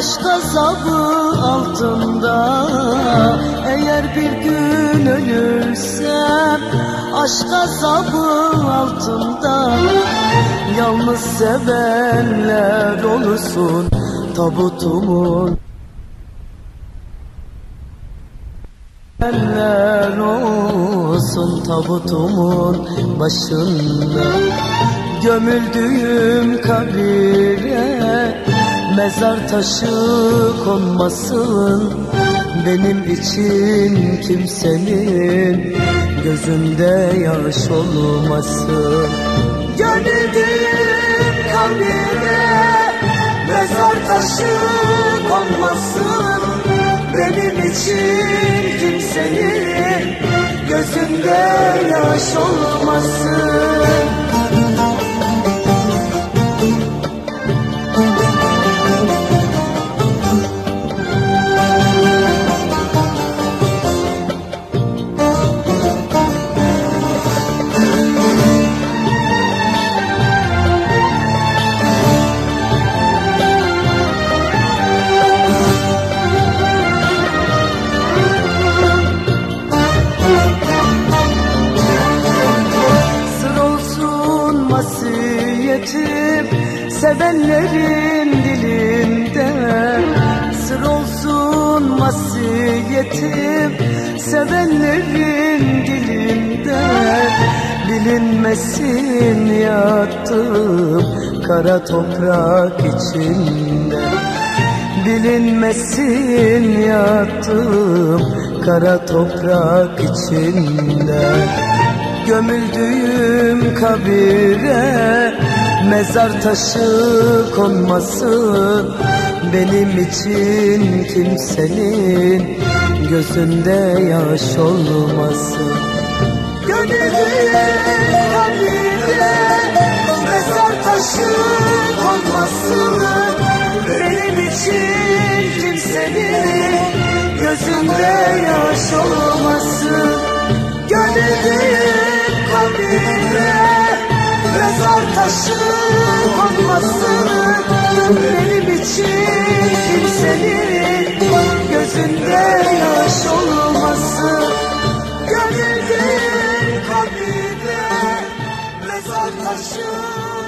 Taş gazabı altında. Eğer bir gün ölürsem Aşk gazabı altında. Yalnız sevenler olursun Tabutumun. Eller olsun tabutumun başında. Gömüldüğüm kabire Mezar taşı konmasın Benim için kimsenin Gözünde yaş olmasın. Gömüldüğüm kabire Mezar taşı konmasın Benim için kimsenin Gözünde yaş olmasın vasiyetim Sevenlerin dilinde. Sır olsun vasiyetim Sevenlerin dilinde. Bilinmesin yattım Kara toprak içinde. Bilinmesin yattım Kara toprak içinde. Gömüldüğüm kabire Mezar taşı konmasın Benim için kimsenin Gözünde yaş olmasın Gömüldüğüm kabire Mezar taşı konmasın Benim için kimsenin Gözünde yaş olmasın Gönüllüm kabire Mezar taşı konmasın Benim için kimsenin Gözünde yaş olmasın Gönüllüm kabire Mezar taşı